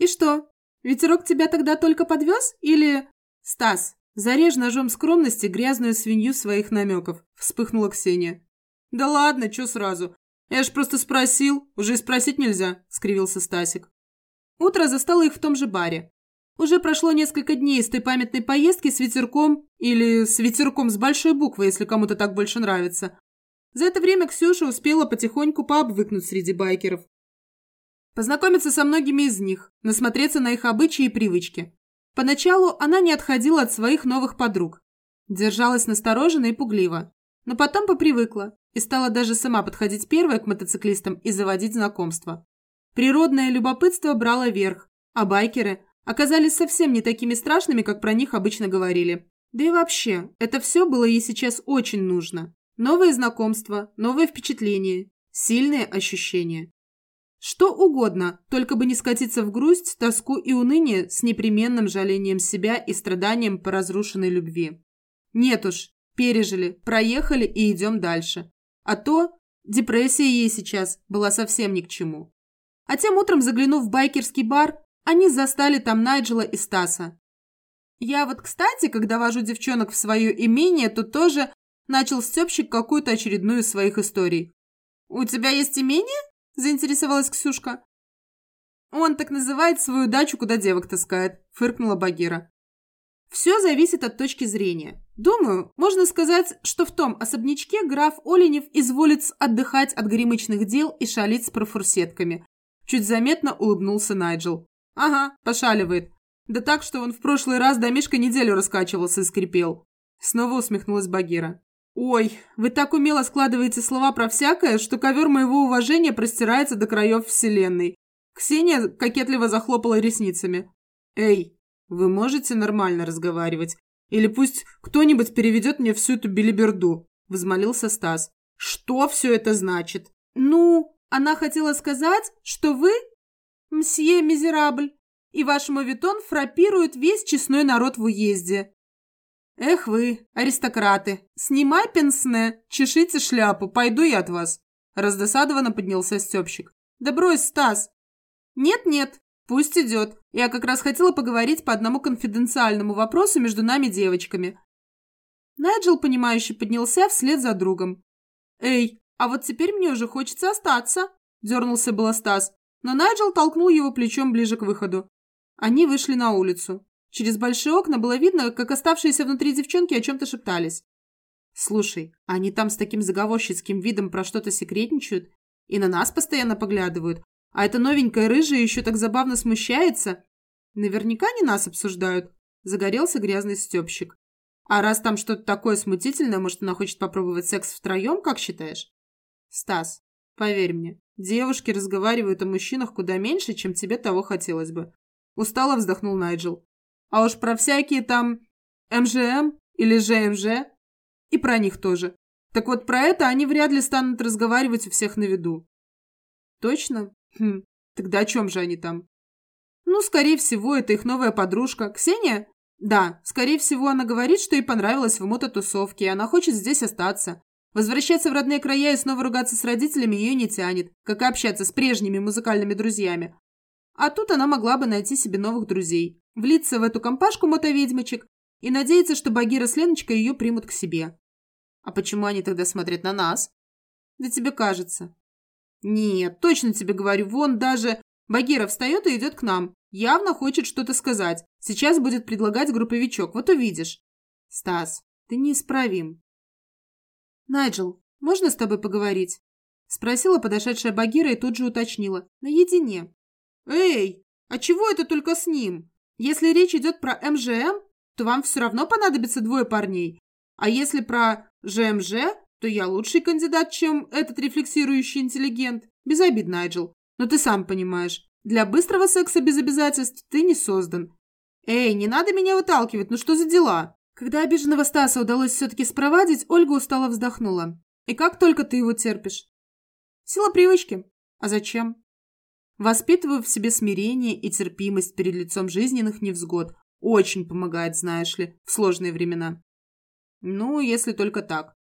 И что, ветерок тебя тогда только подвез? Или... Стас, зарежь ножом скромности грязную свинью своих намеков, вспыхнула Ксения. Да ладно, чё сразу? Я ж просто спросил, уже и спросить нельзя, скривился Стасик. Утро застало их в том же баре. Уже прошло несколько дней с той памятной поездки с ветерком, или с ветерком с большой буквы, если кому-то так больше нравится. За это время Ксюша успела потихоньку пообвыкнуть среди байкеров. Познакомиться со многими из них, насмотреться на их обычаи и привычки. Поначалу она не отходила от своих новых подруг. Держалась настороженно и пугливо. Но потом попривыкла и стала даже сама подходить первой к мотоциклистам и заводить знакомства. Природное любопытство брало верх, а байкеры оказались совсем не такими страшными, как про них обычно говорили. Да и вообще, это все было ей сейчас очень нужно. Новые знакомства, новые впечатления, сильные ощущения. Что угодно, только бы не скатиться в грусть, тоску и уныние с непременным жалением себя и страданием по разрушенной любви. Нет уж, пережили, проехали и идем дальше. А то депрессия ей сейчас была совсем ни к чему. А тем утром, заглянув в байкерский бар, они застали там Найджела и Стаса. Я вот, кстати, когда вожу девчонок в свое имение, то тоже начал Степщик какую-то очередную из своих историй. «У тебя есть имение?» – заинтересовалась Ксюшка. «Он так называет свою дачу, куда девок таскает», – фыркнула Багира. Все зависит от точки зрения. Думаю, можно сказать, что в том особнячке граф Оленев изволит отдыхать от гремычных дел и шалить с профурсетками. Чуть заметно улыбнулся Найджел. «Ага, пошаливает. Да так, что он в прошлый раз домишко неделю раскачивался и скрипел». Снова усмехнулась Багира. «Ой, вы так умело складываете слова про всякое, что ковер моего уважения простирается до краев вселенной». Ксения кокетливо захлопала ресницами. «Эй, вы можете нормально разговаривать? Или пусть кто-нибудь переведет мне всю эту билиберду?» Взмолился Стас. «Что все это значит?» «Ну, она хотела сказать, что вы мсье Мизерабль, и ваш мовитон фрапирует весь честной народ в уезде. Эх вы, аристократы, снимай пенсне, чешите шляпу, пойду я от вас. Раздосадованно поднялся Степщик. Да брось, Стас. Нет-нет, пусть идет. Я как раз хотела поговорить по одному конфиденциальному вопросу между нами девочками. Найджел, понимающе поднялся вслед за другом. «Эй, а вот теперь мне уже хочется остаться», – дернулся было Стас но Найджел толкнул его плечом ближе к выходу. Они вышли на улицу. Через большие окна было видно, как оставшиеся внутри девчонки о чем-то шептались. «Слушай, они там с таким заговорщицким видом про что-то секретничают и на нас постоянно поглядывают, а эта новенькая рыжая еще так забавно смущается. Наверняка не нас обсуждают», – загорелся грязный степщик. «А раз там что-то такое смутительное, может, она хочет попробовать секс втроем, как считаешь?» «Стас, поверь мне, Девушки разговаривают о мужчинах куда меньше, чем тебе того хотелось бы. Устало вздохнул Найджел. А уж про всякие там МЖМ или ЖМЖ и про них тоже. Так вот, про это они вряд ли станут разговаривать у всех на виду. Точно? Хм, тогда о чем же они там? Ну, скорее всего, это их новая подружка. Ксения? Да, скорее всего, она говорит, что ей понравилось в мототусовке, и она хочет здесь остаться. Возвращаться в родные края и снова ругаться с родителями ее не тянет, как и общаться с прежними музыкальными друзьями. А тут она могла бы найти себе новых друзей, влиться в эту компашку мотоведьмочек и надеяться, что Багира с Леночкой ее примут к себе. А почему они тогда смотрят на нас? Да тебе кажется. Нет, точно тебе говорю, вон даже Багира встает и идет к нам. Явно хочет что-то сказать. Сейчас будет предлагать групповичок, вот увидишь. Стас, ты неисправим. «Найджел, можно с тобой поговорить?» Спросила подошедшая Багира и тут же уточнила. «Наедине». «Эй, а чего это только с ним? Если речь идет про МЖМ, то вам все равно понадобится двое парней. А если про ЖМЖ, то я лучший кандидат, чем этот рефлексирующий интеллигент. Без обид, Найджел. Но ты сам понимаешь, для быстрого секса без обязательств ты не создан. Эй, не надо меня выталкивать, ну что за дела?» Когда обиженного Стаса удалось все-таки спровадить, Ольга устало вздохнула. «И как только ты его терпишь?» «Сила привычки. А зачем?» «Воспитываю в себе смирение и терпимость перед лицом жизненных невзгод. Очень помогает, знаешь ли, в сложные времена». «Ну, если только так».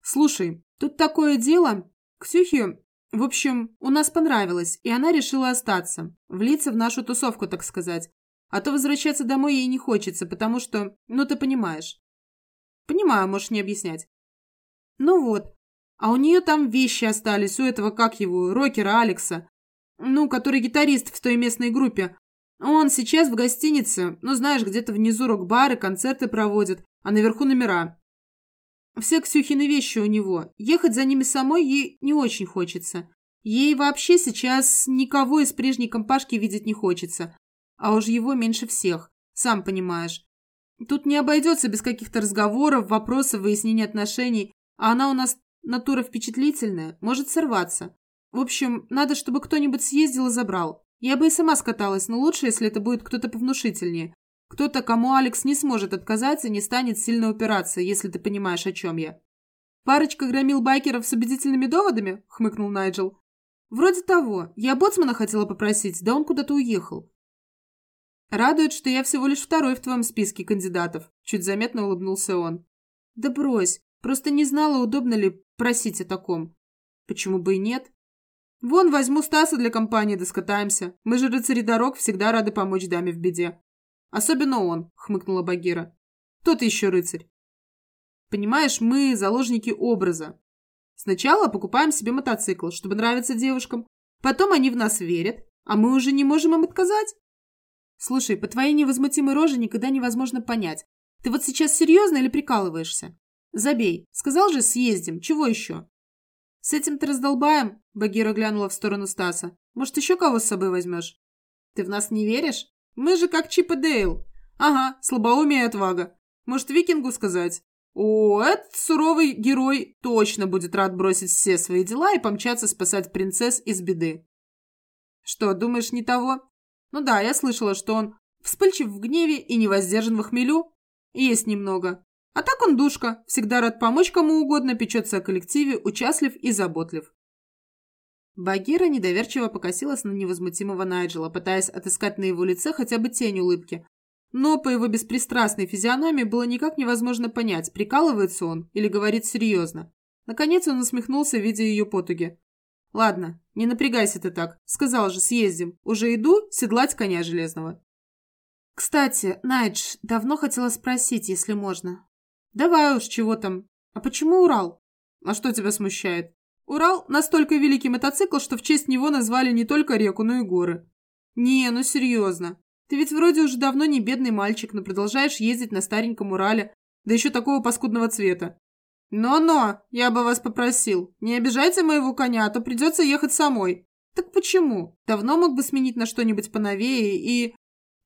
«Слушай, тут такое дело. Ксюхе В общем, у нас понравилось, и она решила остаться, влиться в нашу тусовку, так сказать. А то возвращаться домой ей не хочется, потому что, ну ты понимаешь. Понимаю, можешь не объяснять. Ну вот. А у нее там вещи остались, у этого, как его, рокера Алекса. Ну, который гитарист в той местной группе. Он сейчас в гостинице, ну, знаешь, где-то внизу рок-бары, концерты проводит, а наверху номера. Все Ксюхины вещи у него. Ехать за ними самой ей не очень хочется. Ей вообще сейчас никого из прежней компашки видеть не хочется. А уж его меньше всех, сам понимаешь. Тут не обойдется без каких-то разговоров, вопросов, выяснения отношений. А она у нас натура впечатлительная, может сорваться. В общем, надо, чтобы кто-нибудь съездил и забрал. Я бы и сама скаталась, но лучше, если это будет кто-то повнушительнее. Кто-то, кому Алекс не сможет отказаться, не станет сильно упираться, если ты понимаешь, о чем я. «Парочка громил байкеров с убедительными доводами?» – хмыкнул Найджел. «Вроде того. Я боцмана хотела попросить, да он куда-то уехал». «Радует, что я всего лишь второй в твоем списке кандидатов», – чуть заметно улыбнулся он. «Да брось. Просто не знала, удобно ли просить о таком. Почему бы и нет? Вон, возьму Стаса для компании, да скатаемся. Мы же рыцари дорог всегда рады помочь даме в беде. Особенно он, хмыкнула Багира. Тот еще рыцарь. Понимаешь, мы заложники образа. Сначала покупаем себе мотоцикл, чтобы нравиться девушкам. Потом они в нас верят, а мы уже не можем им отказать. Слушай, по твоей невозмутимой роже никогда невозможно понять, ты вот сейчас серьезно или прикалываешься? Забей. Сказал же, съездим. Чего еще? С этим ты раздолбаем? Багира глянула в сторону Стаса. Может, еще кого с собой возьмешь? Ты в нас не веришь? Мы же как Чип и Дейл. Ага, слабоумие и отвага. Может, викингу сказать? О, этот суровый герой точно будет рад бросить все свои дела и помчаться спасать принцесс из беды. Что, думаешь, не того? Ну да, я слышала, что он вспыльчив в гневе и невоздержан в хмелю. Есть немного. А так он душка, всегда рад помочь кому угодно, печется о коллективе, участлив и заботлив. Багира недоверчиво покосилась на невозмутимого Найджела, пытаясь отыскать на его лице хотя бы тень улыбки. Но по его беспристрастной физиономии было никак невозможно понять, прикалывается он или говорит серьезно. Наконец он усмехнулся, видя ее потуги. «Ладно, не напрягайся ты так. Сказал же, съездим. Уже иду седлать коня железного». «Кстати, Найдж, давно хотела спросить, если можно». «Давай уж, чего там. А почему Урал?» «А что тебя смущает?» Урал – настолько великий мотоцикл, что в честь него назвали не только реку, но и горы. Не, ну серьезно. Ты ведь вроде уже давно не бедный мальчик, но продолжаешь ездить на стареньком Урале, да еще такого паскудного цвета. Но-но, я бы вас попросил, не обижайте моего коня, а то придется ехать самой. Так почему? Давно мог бы сменить на что-нибудь поновее и...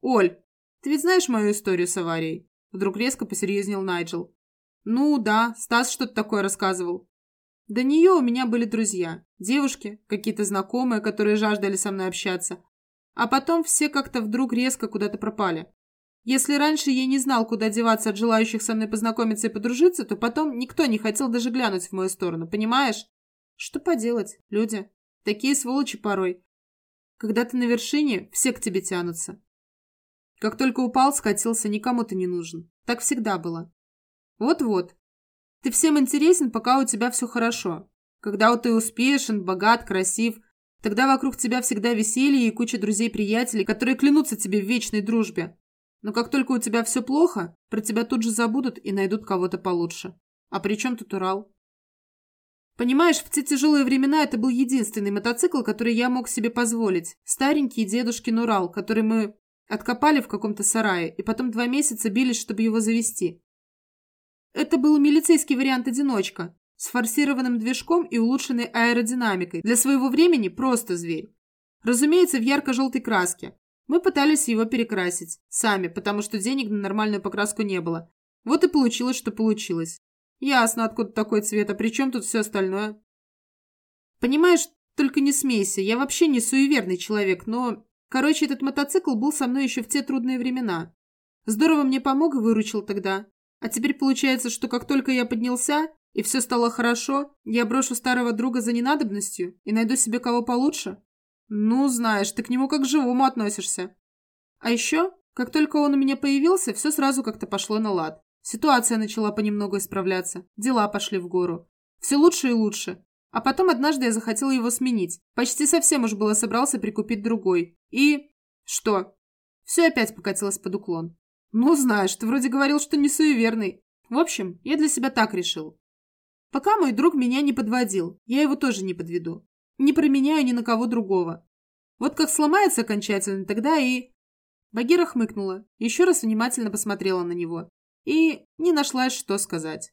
Оль, ты ведь знаешь мою историю с аварией? Вдруг резко посерьезнел Найджел. Ну да, Стас что-то такое рассказывал. До нее у меня были друзья, девушки, какие-то знакомые, которые жаждали со мной общаться. А потом все как-то вдруг резко куда-то пропали. Если раньше я не знал, куда деваться от желающих со мной познакомиться и подружиться, то потом никто не хотел даже глянуть в мою сторону, понимаешь? Что поделать, люди? Такие сволочи порой. Когда ты на вершине, все к тебе тянутся. Как только упал, скатился, никому ты не нужен. Так всегда было. Вот-вот, ты всем интересен, пока у тебя все хорошо. Когда ты успешен, богат, красив, тогда вокруг тебя всегда веселье и куча друзей-приятелей, которые клянутся тебе в вечной дружбе. Но как только у тебя все плохо, про тебя тут же забудут и найдут кого-то получше. А при чем тут Урал? Понимаешь, в те тяжелые времена это был единственный мотоцикл, который я мог себе позволить. Старенький дедушкин Урал, который мы откопали в каком-то сарае, и потом два месяца бились, чтобы его завести. Это был милицейский вариант «одиночка» с форсированным движком и улучшенной аэродинамикой. Для своего времени просто зверь. Разумеется, в ярко-желтой краске. Мы пытались его перекрасить. Сами, потому что денег на нормальную покраску не было. Вот и получилось, что получилось. Ясно, откуда такой цвет, а при чем тут все остальное? Понимаешь, только не смейся, я вообще не суеверный человек, но... Короче, этот мотоцикл был со мной еще в те трудные времена. Здорово мне помог и выручил тогда. А теперь получается, что как только я поднялся, и все стало хорошо, я брошу старого друга за ненадобностью и найду себе кого получше? Ну, знаешь, ты к нему как к живому относишься. А еще, как только он у меня появился, все сразу как-то пошло на лад. Ситуация начала понемногу исправляться, дела пошли в гору. Все лучше и лучше. А потом однажды я захотела его сменить. Почти совсем уж было собрался прикупить другой. И... Что? Все опять покатилось под уклон. Ну, знаешь, ты вроде говорил, что не суеверный. В общем, я для себя так решил. Пока мой друг меня не подводил, я его тоже не подведу. Не променяю ни на кого другого. Вот как сломается окончательно, тогда и... Багира хмыкнула, еще раз внимательно посмотрела на него и не нашлась, что сказать.